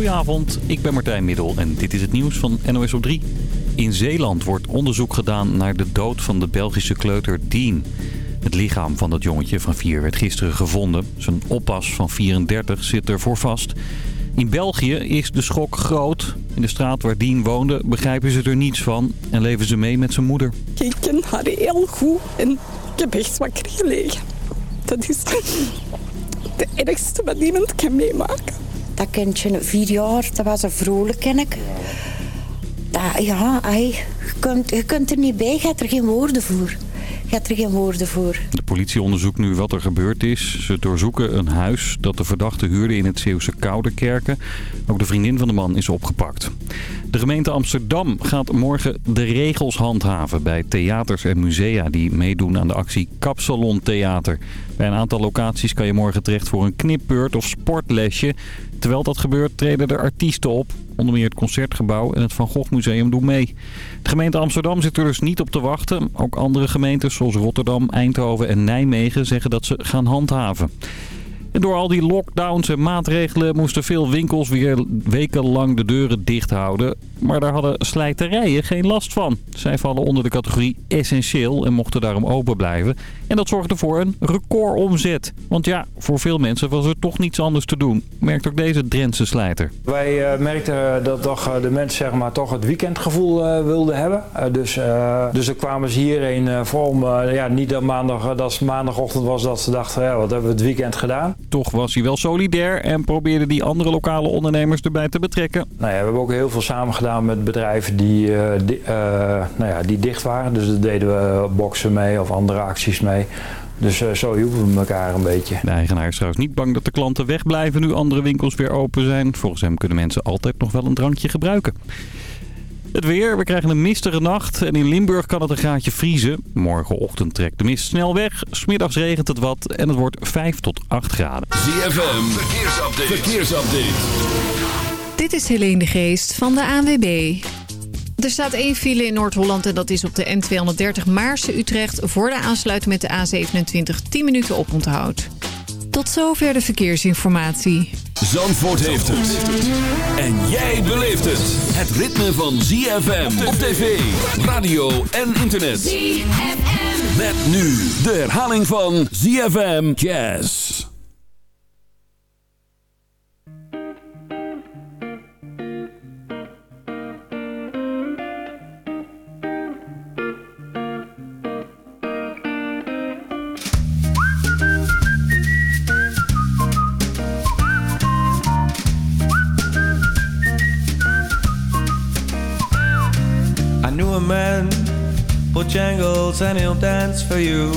Goedenavond, ik ben Martijn Middel en dit is het nieuws van NOS op 3. In Zeeland wordt onderzoek gedaan naar de dood van de Belgische kleuter Dean. Het lichaam van dat jongetje van 4 werd gisteren gevonden. Zijn oppas van 34 zit ervoor vast. In België is de schok groot. In de straat waar Dean woonde begrijpen ze er niets van en leven ze mee met zijn moeder. Ik ken haar heel goed en ik heb echt wakker gelegen. Dat is de ergste wat iemand kan meemaken. Dat kindje, vier jaar, dat was een vrolijk kind. Dat, ja, je, kunt, je kunt er niet bij, je hebt er geen woorden voor. Je hebt er geen woorden voor. De politie onderzoekt nu wat er gebeurd is. Ze doorzoeken een huis dat de verdachte huurde in het Zeeuwse Kouderkerken. Ook de vriendin van de man is opgepakt. De gemeente Amsterdam gaat morgen de regels handhaven bij theaters en musea die meedoen aan de actie Kapsalon Theater. Bij een aantal locaties kan je morgen terecht voor een knipbeurt of sportlesje. Terwijl dat gebeurt treden er artiesten op. Onder meer het Concertgebouw en het Van Gogh Museum doen mee. De gemeente Amsterdam zit er dus niet op te wachten. Ook andere gemeentes zoals Rotterdam, Eindhoven en Nijmegen zeggen dat ze gaan handhaven. En door al die lockdowns en maatregelen moesten veel winkels weer wekenlang de deuren dicht houden. Maar daar hadden slijterijen geen last van. Zij vallen onder de categorie essentieel en mochten daarom open blijven. En dat zorgde voor een recordomzet. Want ja, voor veel mensen was er toch niets anders te doen. Merkt ook deze Drentse slijter. Wij uh, merkten dat toch, uh, de mensen zeg maar, toch het weekendgevoel uh, wilden hebben. dus, dus er kwamen ze hierheen voor om, ja, niet dat, maandag, dat het maandagochtend was dat ze dachten, ja, wat hebben we het weekend gedaan. Toch was hij wel solidair en probeerde die andere lokale ondernemers erbij te betrekken. Nou ja, we hebben ook heel veel samen gedaan met bedrijven die, die, nou ja, die dicht waren. Dus daar deden we boksen mee of andere acties mee. Dus uh, zo hielpen we elkaar een beetje. De eigenaar is trouwens niet bang dat de klanten wegblijven nu andere winkels weer open zijn. Volgens hem kunnen mensen altijd nog wel een drankje gebruiken. Het weer, we krijgen een mistige nacht en in Limburg kan het een graadje vriezen. Morgenochtend trekt de mist snel weg, smiddags regent het wat en het wordt 5 tot 8 graden. ZFM, verkeersupdate. verkeersupdate. Dit is Helene de Geest van de ANWB. Er staat één file in Noord-Holland en dat is op de N230 Maarse-Utrecht... voor de aansluiting met de A27 10 minuten oponthoud. Tot zover de verkeersinformatie. Zandvoort heeft het. En jij beleeft het. Het ritme van ZFM op tv, radio en internet. ZFM. Met nu de herhaling van ZFM Jazz. Man. Jangles and he'll dance for you.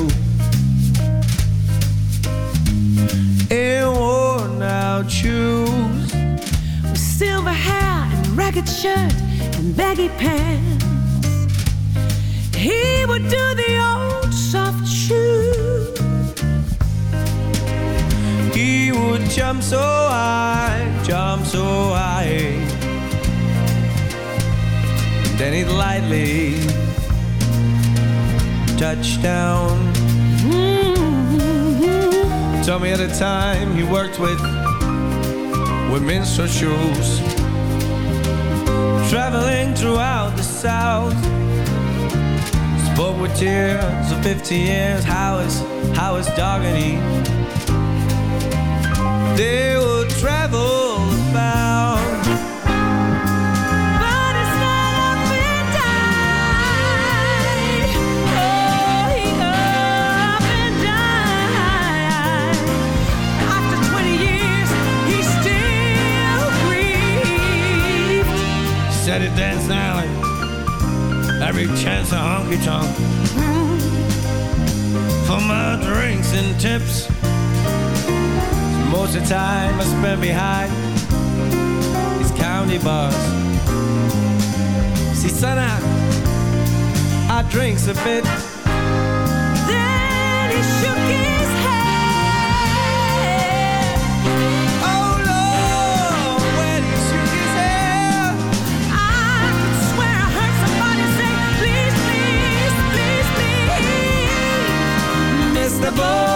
In worn out shoes With silver hair and ragged shirt and baggy pants. He would do the old soft shoe. He would jump so high, jump so high then he'd lightly touch down. Told me at a time he worked with with minstrel shoes, traveling throughout the South. Spoke with tears of 50 years. How is how is Doggedy? They would travel every chance a honky tonk for my drinks and tips. Most of the time I spend behind these county bars. See, son, I, I drinks a bit. above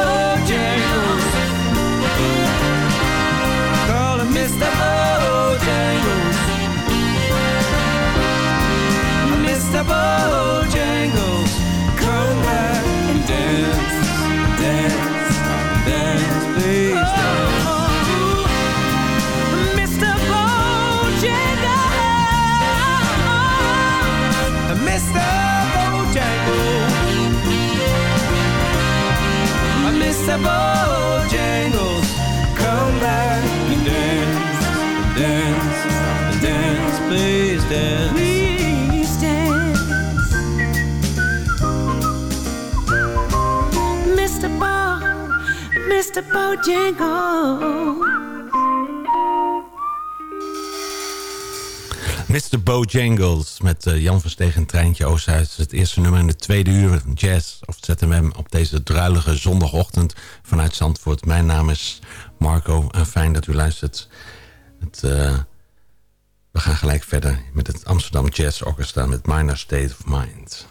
sensible jangles. Come back and dance, dance, dance, please dance. Please dance. Mr. Bo, Mr. Bojangles. Mr. Bojangles met eh, Jan Verstegen en Treintje Oosthuis. Het eerste nummer in de tweede uur Jazz of ZMM op deze druilige zondagochtend vanuit Zandvoort. Mijn naam is Marco en fijn dat u luistert. Het, eh, we gaan gelijk verder met het Amsterdam Jazz Orchestra met Minor State of Mind.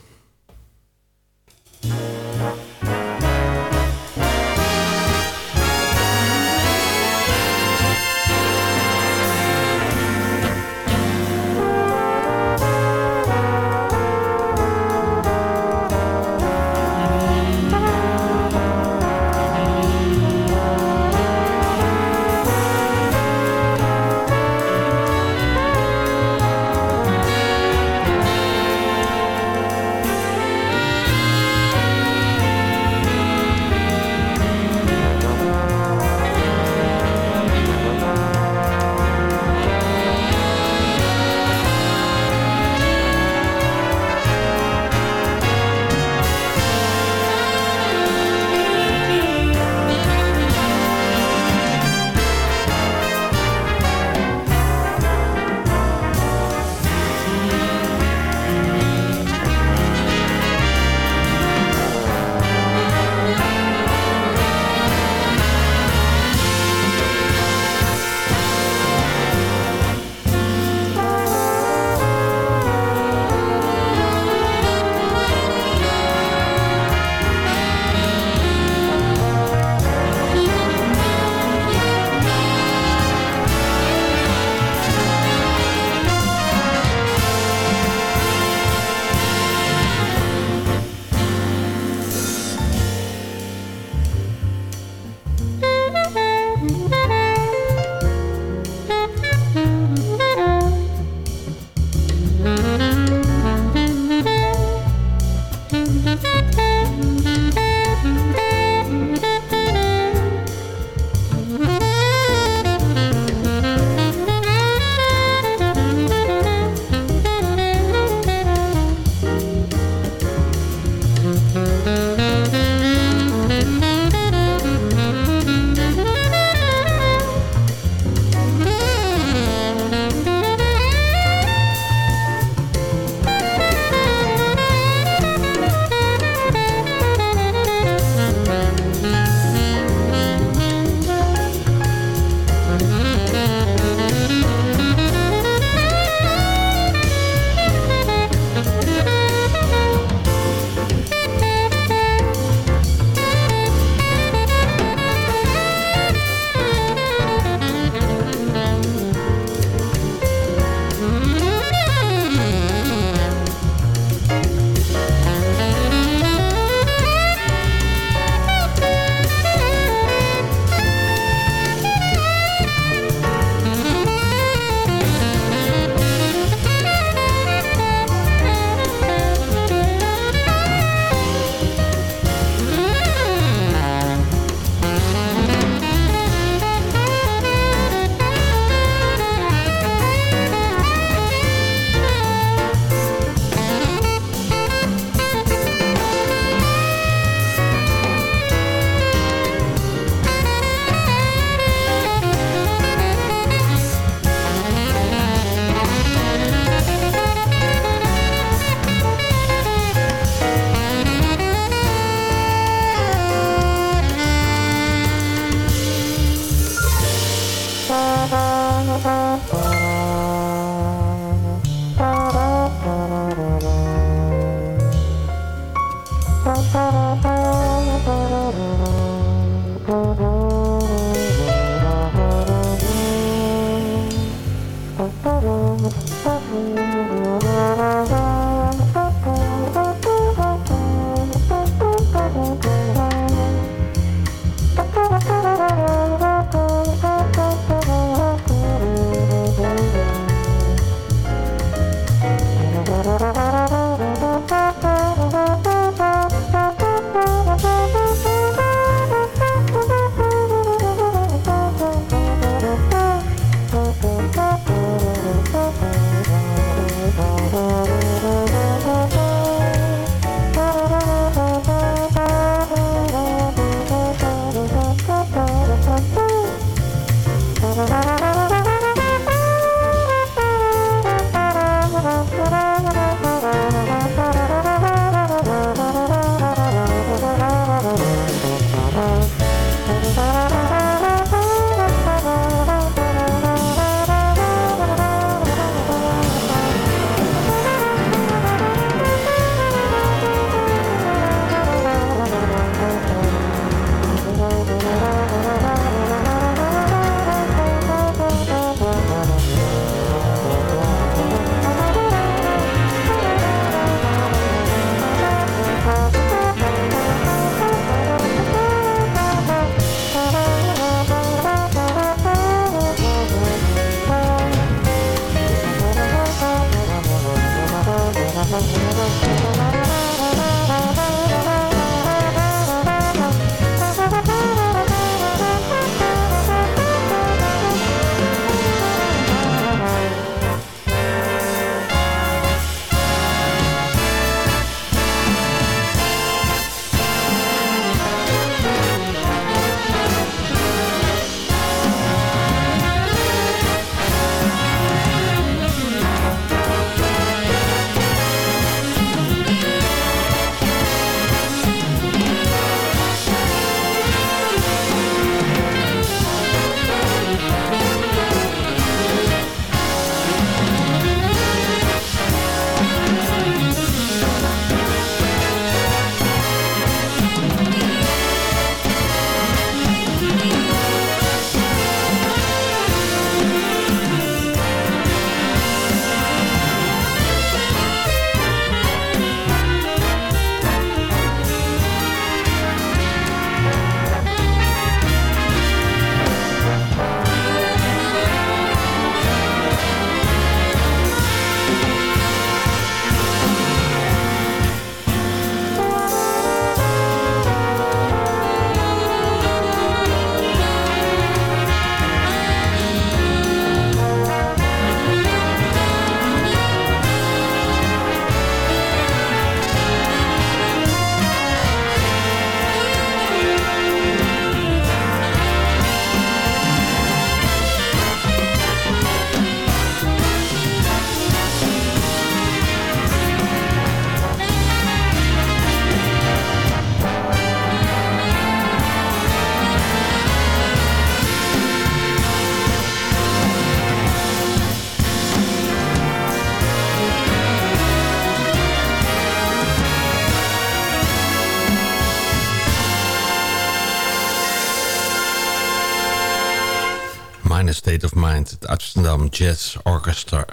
Of Mind. Het Amsterdam Jazz Orchestra.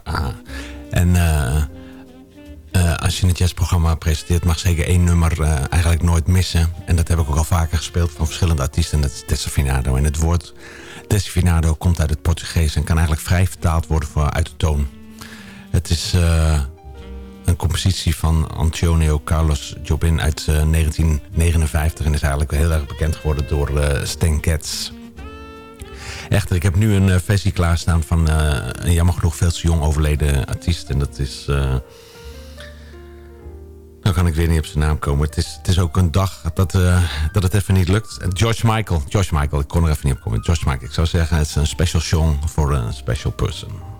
En eh, eh, als je een jazzprogramma presenteert... mag zeker één nummer eh, eigenlijk nooit missen. En dat heb ik ook al vaker gespeeld van verschillende artiesten. En dat is Desafinado. En het woord Desafinado komt uit het Portugees... en kan eigenlijk vrij vertaald worden voor uit de toon. Het is een compositie van Antonio Carlos Jobim uit eh, 1959... en is eigenlijk heel erg bekend geworden door Stan Getz... Echter, ik heb nu een eh, versie klaarstaan van eh, een jammer genoeg veel te jong overleden artiest. En dat is... dan kan ik weer niet op zijn naam komen. Het is, het is ook een dag dat, dat het even niet lukt. George Michael. George Michael, ik kon er even niet op komen. George Michael, ik zou zeggen, het is een special song voor een special person.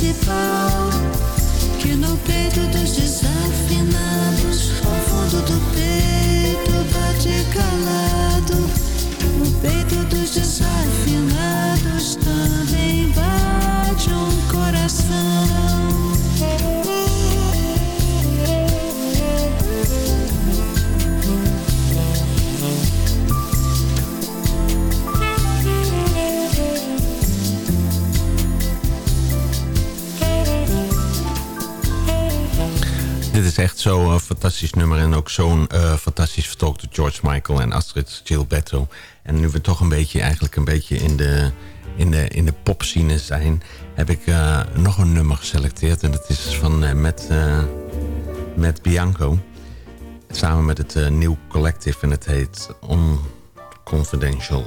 Principal. Que no peito dos echt zo'n fantastisch nummer en ook zo'n eh, fantastisch vertolkt door George Michael en Astrid Gilberto. En nu we toch een beetje, eigenlijk een beetje in de, in de, in de popscene zijn, heb ik eh, nog een nummer geselecteerd. En dat is van eh, met, eh, met Bianco. Samen met het eh, Nieuw Collective en het heet Unconfidential.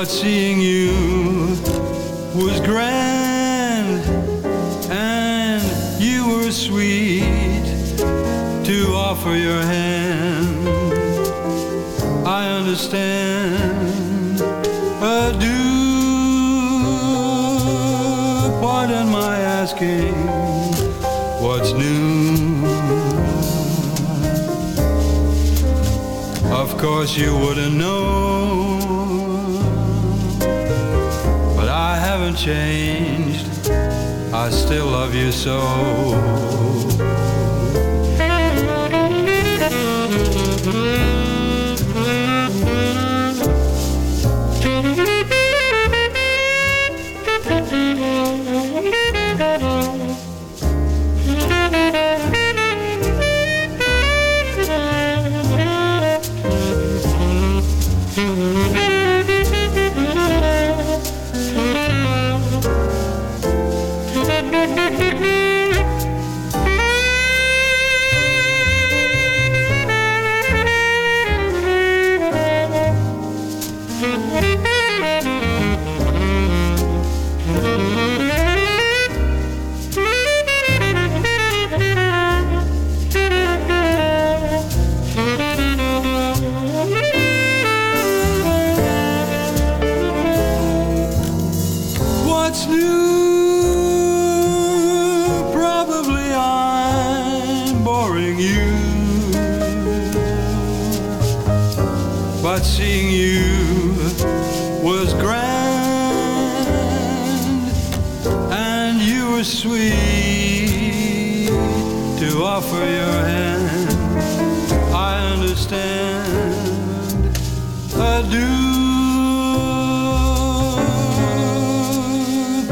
But seeing you was grand And you were sweet To offer your hand. I understand. Adieu Pardon my asking What's new? Of course you wouldn't know. changed, I still love you so. Were sweet to offer your hand. I understand, I do.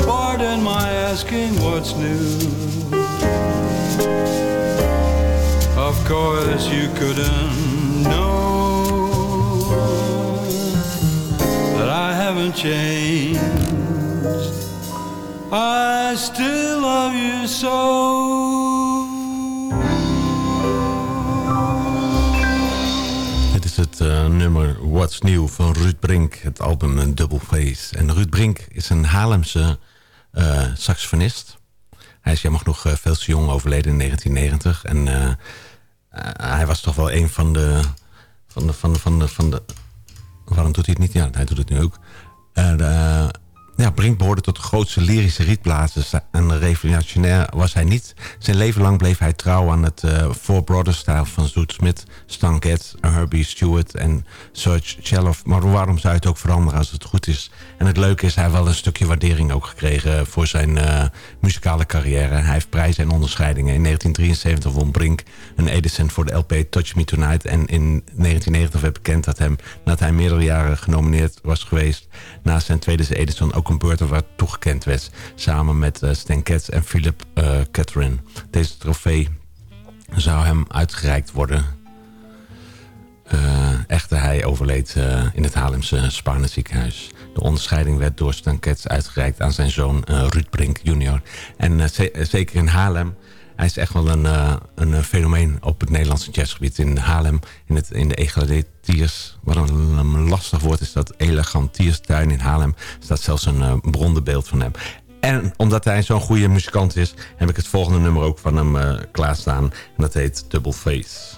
Pardon my asking what's new. Of course you couldn't know that I haven't changed. I still love you so. Dit is het eh, nummer What's New van Ruud Brink. Het album Double Face. En Ruud Brink is een Haarlemse eh, saxofonist. Hij is jammer genoeg eh, veel te jong overleden in 1990. En hij was toch wel een van de... Van de, van de, van de, van de waarom doet hij het niet? Ja, hij doet het nu ook. Ja, Brink behoorde tot de grootste lyrische rietblazers. En revolutionair was hij niet. Zijn leven lang bleef hij trouw aan het eh, Four Brothers-stijl van Zoet Smith, Stan Getz, Herbie Stewart en Serge Cheloff. Maar waarom zou het ook veranderen als het goed is? En het leuke is, hij wel een stukje waardering ook gekregen voor zijn eh, muzikale carrière. Hij heeft prijzen en onderscheidingen. In 1973 won Brink een Edison voor de LP Touch Me Tonight. En in 1990 werd bekend dat, hem, dat hij meerdere jaren genomineerd was geweest. Naast zijn tweede Edison ook beurt waar toegekend werd. Samen met eh, Stan Getz en Philip uh, Catherine. Deze trofee zou hem uitgereikt worden. Uh, echter, hij overleed in het Haarlemse Spaarne ziekenhuis. De onderscheiding werd door Stan Getz uitgereikt aan zijn zoon Ruud Brink jr. En ze zeker in Haarlem hij is echt wel een, uh, een fenomeen op het Nederlandse jazzgebied. In Haarlem, in, het, in de Egaletiers, wat een, lastig woord is dat, Elegantierstuin in Haarlem, staat zelfs een uh, brondenbeeld van hem. En omdat hij zo'n goede muzikant is, heb ik het volgende nummer ook van hem klaarstaan. En dat heet Double Face.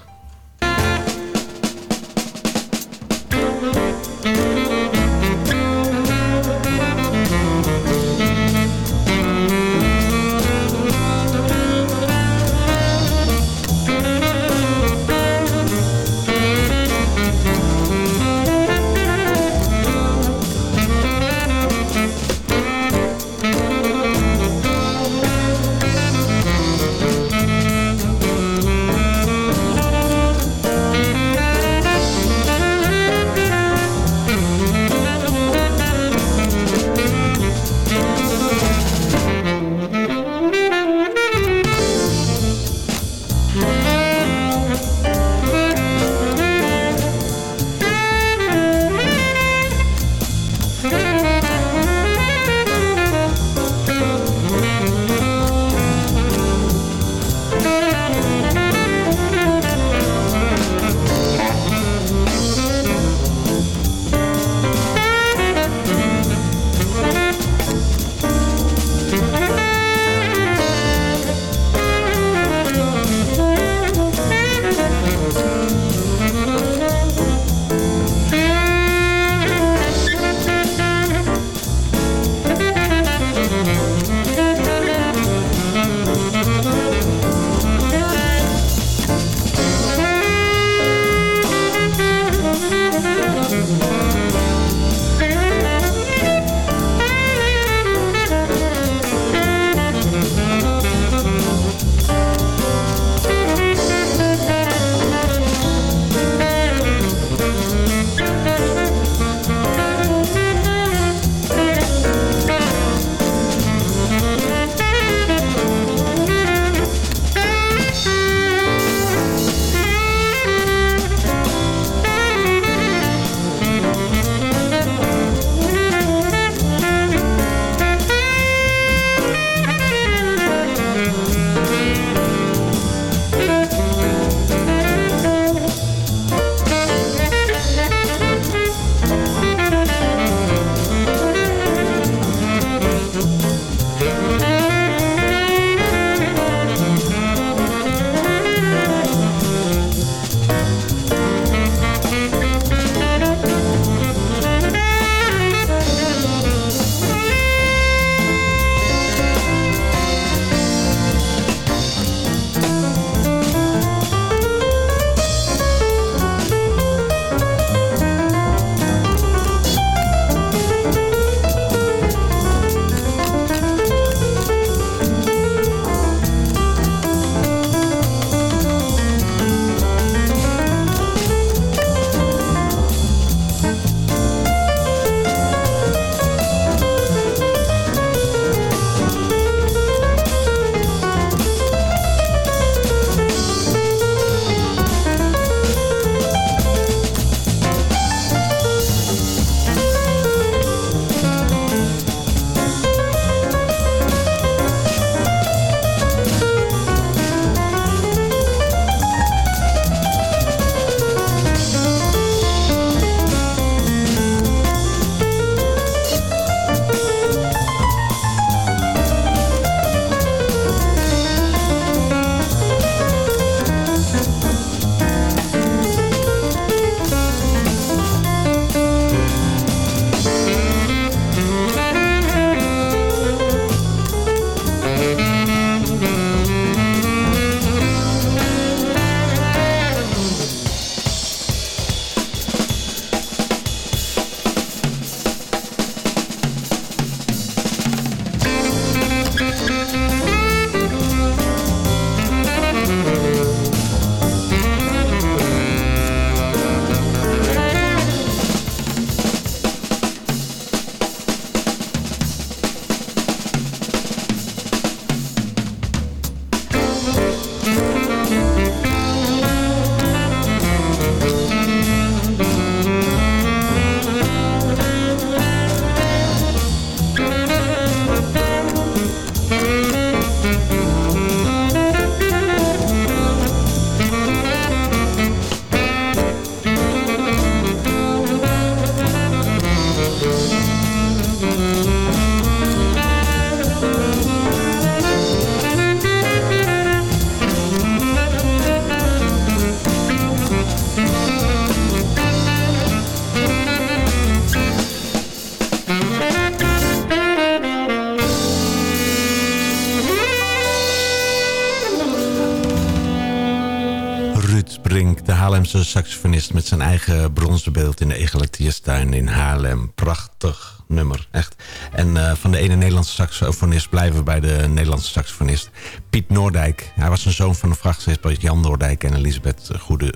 Met zijn eigen bronzen beeld in de Egelantierstuin in Haarlem. Prachtig nummer, echt. En eh, van de ene Nederlandse saxofonist blijven we bij de Nederlandse saxofonist Piet Noordijk. Hij was een zoon van de vrachtschipper Jan Noordijk en Elisabeth Goede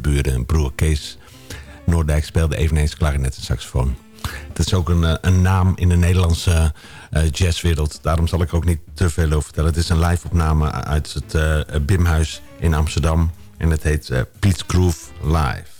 Buren en broer Kees Noordijk speelde eveneens klarinet en saxofoon. Het is ook een, eh, een naam in de Nederlandse eh, jazzwereld. Daarom zal ik ook niet te veel over vertellen. Het is een live opname uit het Bimhuis in Amsterdam. En het heet uh, Pete's Groove Live.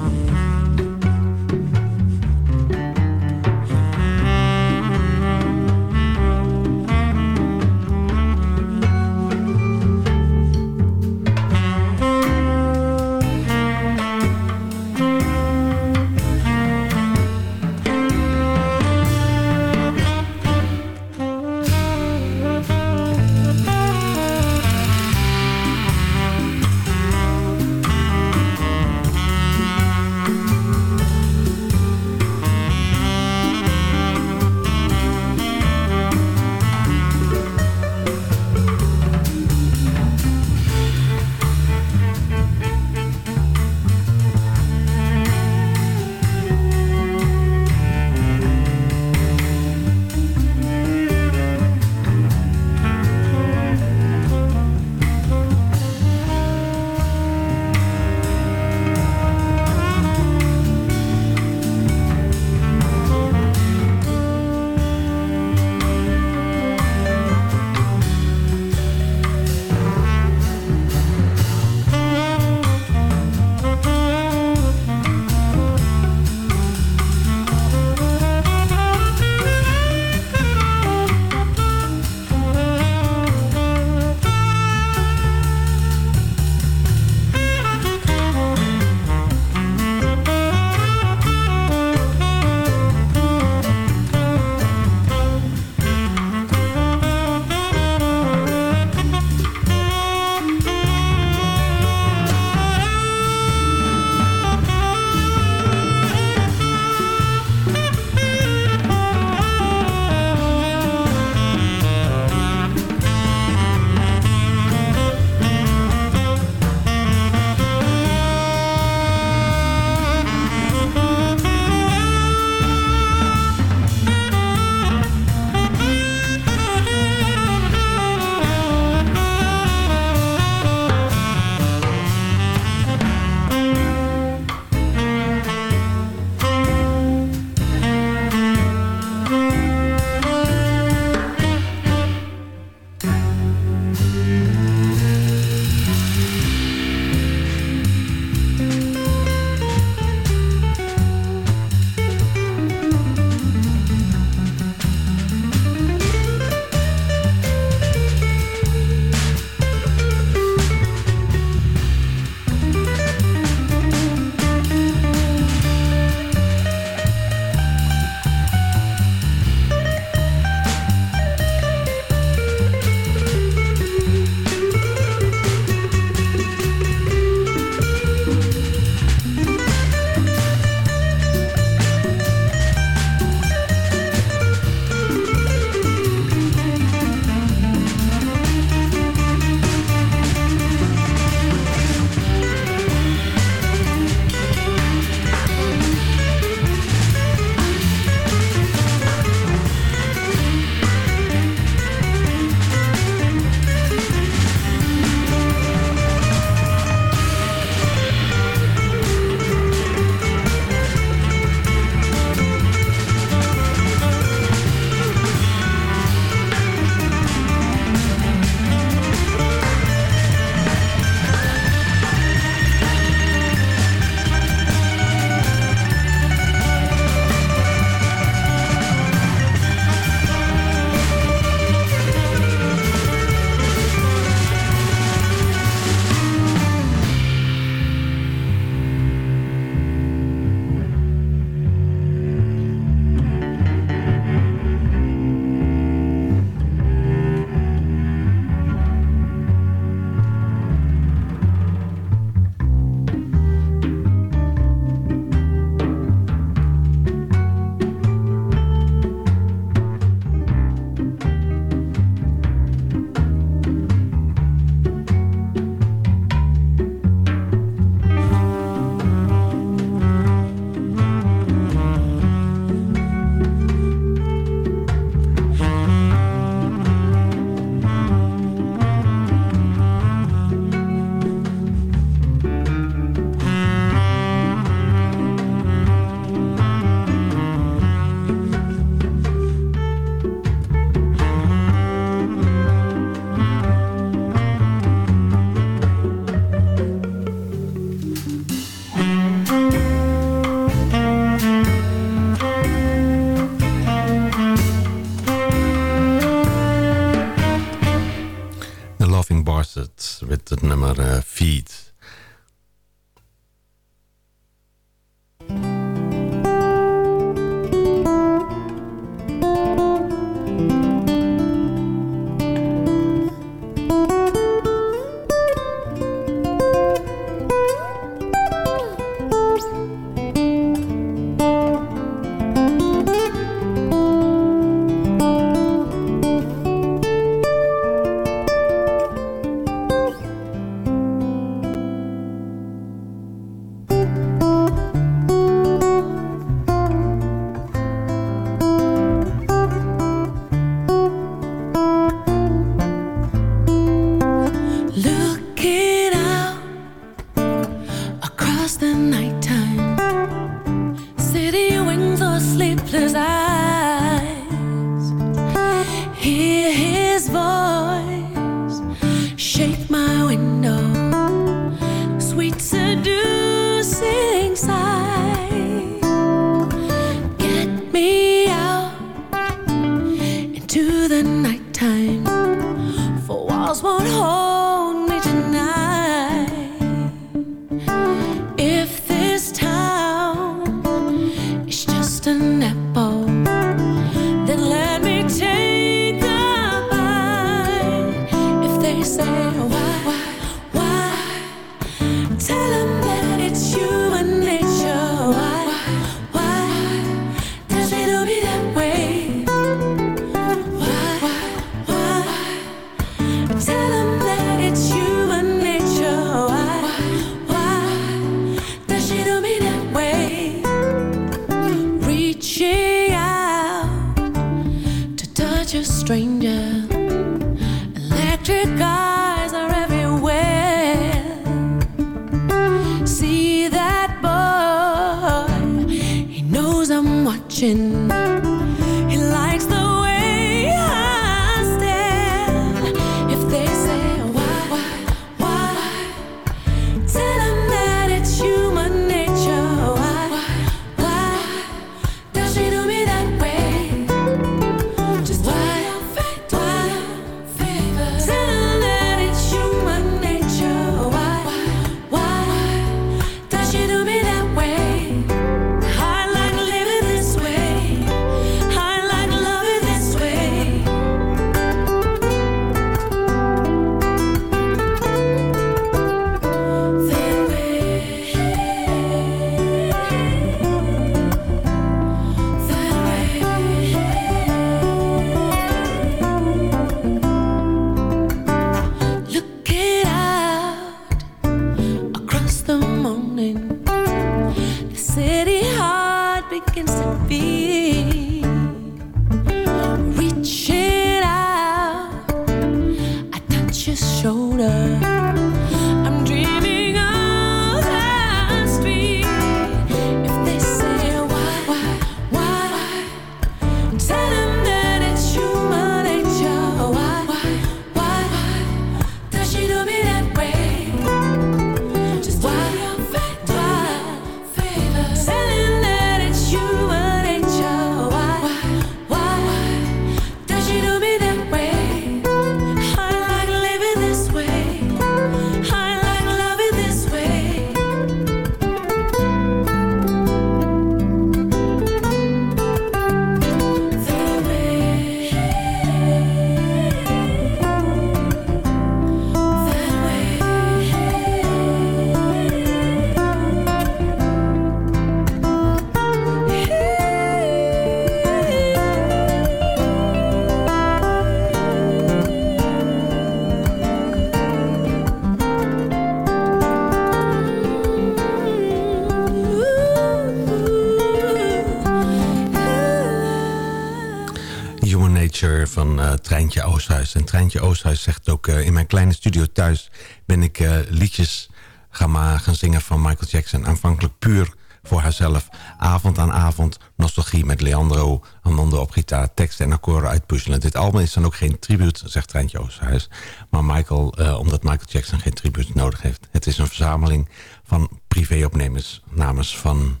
van eh, Treintje Oosthuis. En Treintje Oosthuis zegt ook... Eh, in mijn kleine studio thuis ben ik eh, liedjes gaan, gaan zingen van Michael Jackson. Aanvankelijk puur voor haarzelf. Avond aan avond nostalgie met Leandro Armando op gitaar. Teksten en akkoorden uitpuzzelen. Dit album is dan ook geen tribute, zegt Treintje Oosthuis. Maar Michael, omdat Michael Jackson geen tribute nodig heeft. Het is een verzameling van privéopnemers namens van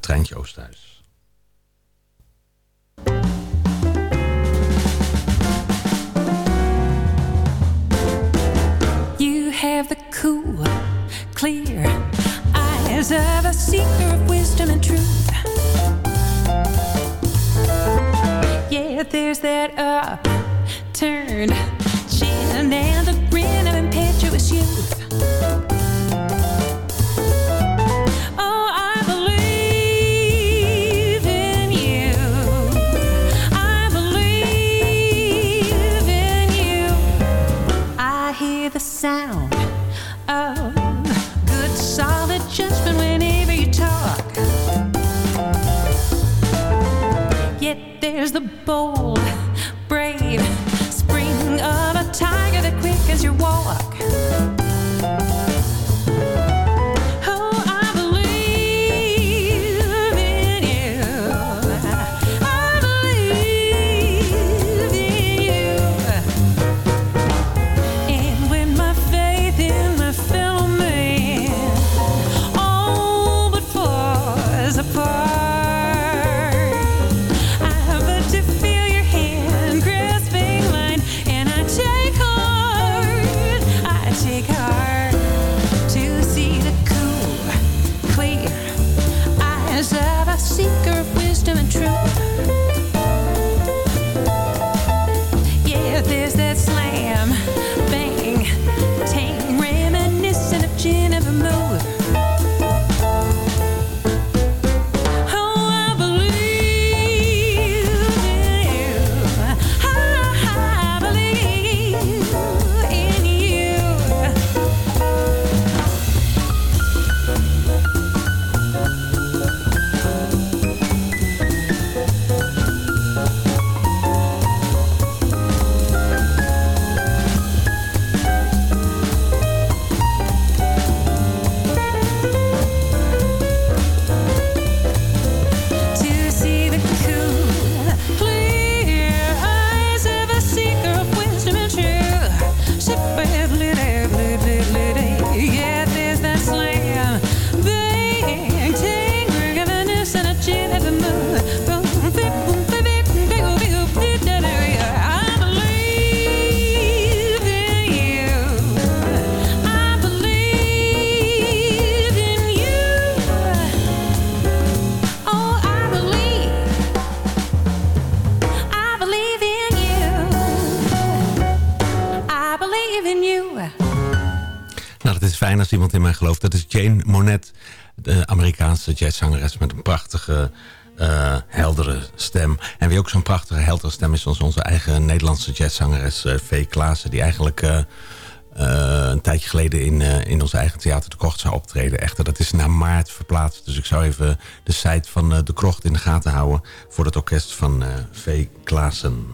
Treintje Oosthuis. Have the cool, clear eyes of a seeker of wisdom and truth. Yeah, there's that upturned chin and the grin of impetuous youth. The bold, Amerikaanse jazzzangeres met een prachtige, eh, heldere stem. En wie ook zo'n prachtige, heldere stem is, is onze eigen Nederlandse jazzzangeres uh, V. Klaassen. Die eigenlijk eh, eh, een tijdje geleden in, eh, in onze eigen theater De Krocht zou optreden. Echter, dat is naar maart verplaatst. Dus ik zou even de site van eh, De Krocht in de gaten houden voor het orkest van eh, V. Klaassen.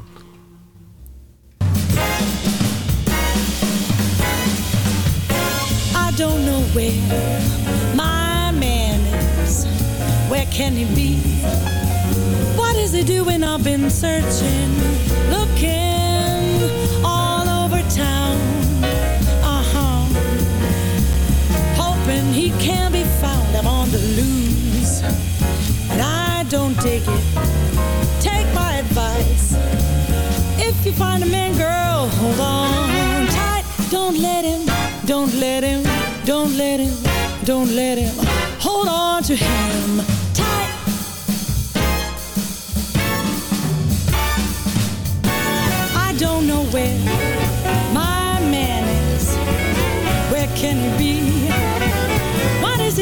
I don't know where can he be? What is he doing? I've been searching, looking all over town. Uh huh. Hoping he can be found. I'm on the loose. And I don't dig it. Take my advice. If you find a man, girl, hold on tight. Don't let him, don't let him, don't let him, don't let him. Hold on to him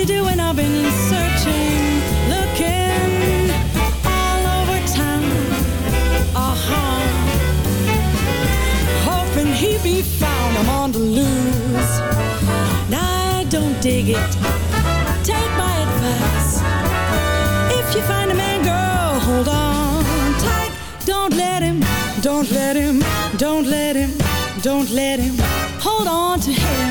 Doing? I've been searching, looking all over town. Uh-huh. Hoping he be found. I'm on the loose. I don't dig it. Take my advice. If you find a man, girl, hold on tight. Don't let him, don't let him, don't let him, don't let him. Hold on to him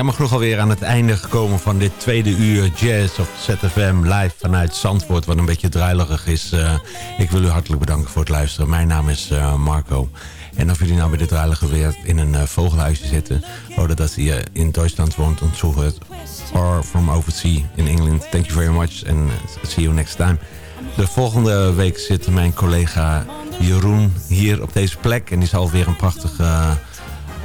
jammer genoeg alweer aan het einde gekomen van dit tweede uur jazz op ZFM live vanuit Zandvoort. Wat een beetje druilerig is. Eh, ik wil u hartelijk bedanken voor het luisteren. Mijn naam is eh, Marco. En of jullie nou bij dit druilige weer in een uh, vogelhuisje zitten. Of dat je in Duitsland woont en. Or from overseas in England. Thank you very much and see you next time. De volgende week zit mijn collega Jeroen hier op deze plek. En die zal weer een prachtige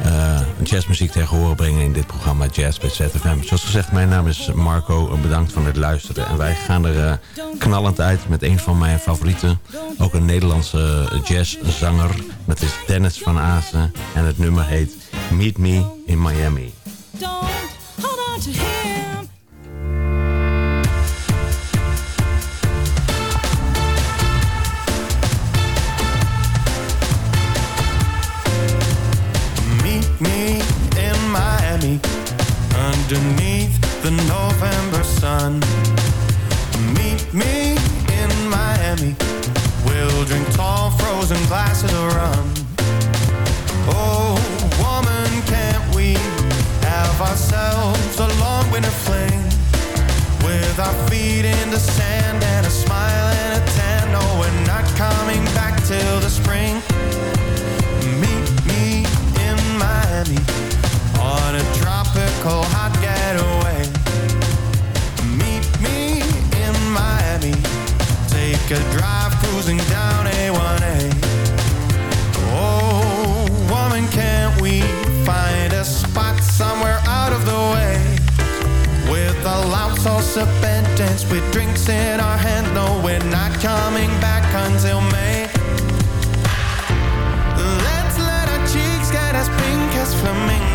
uh, jazzmuziek tegen horen brengen in dit programma Jazz bij ZFM. Zoals gezegd, mijn naam is Marco. Bedankt voor het luisteren. En wij gaan er uh, knallend uit met een van mijn favorieten. Ook een Nederlandse jazzzanger. Dat is Dennis van Azen. En het nummer heet Meet Me in Miami. Don't hold on to. Underneath the November sun. Meet me in Miami. We'll drink tall frozen glasses of rum. Oh, woman, can't we have ourselves a long winter fling? With our feet in the sand and a smile and a tan. No, we're not coming back till the spring. Meet me in Miami tropical hot getaway. Meet me in Miami. Take a drive cruising down A1A. Oh, woman, can't we find a spot somewhere out of the way? With a loud salsa band dance with drinks in our hand. No, we're not coming back until May. Let's let our cheeks get as pink as flamingos.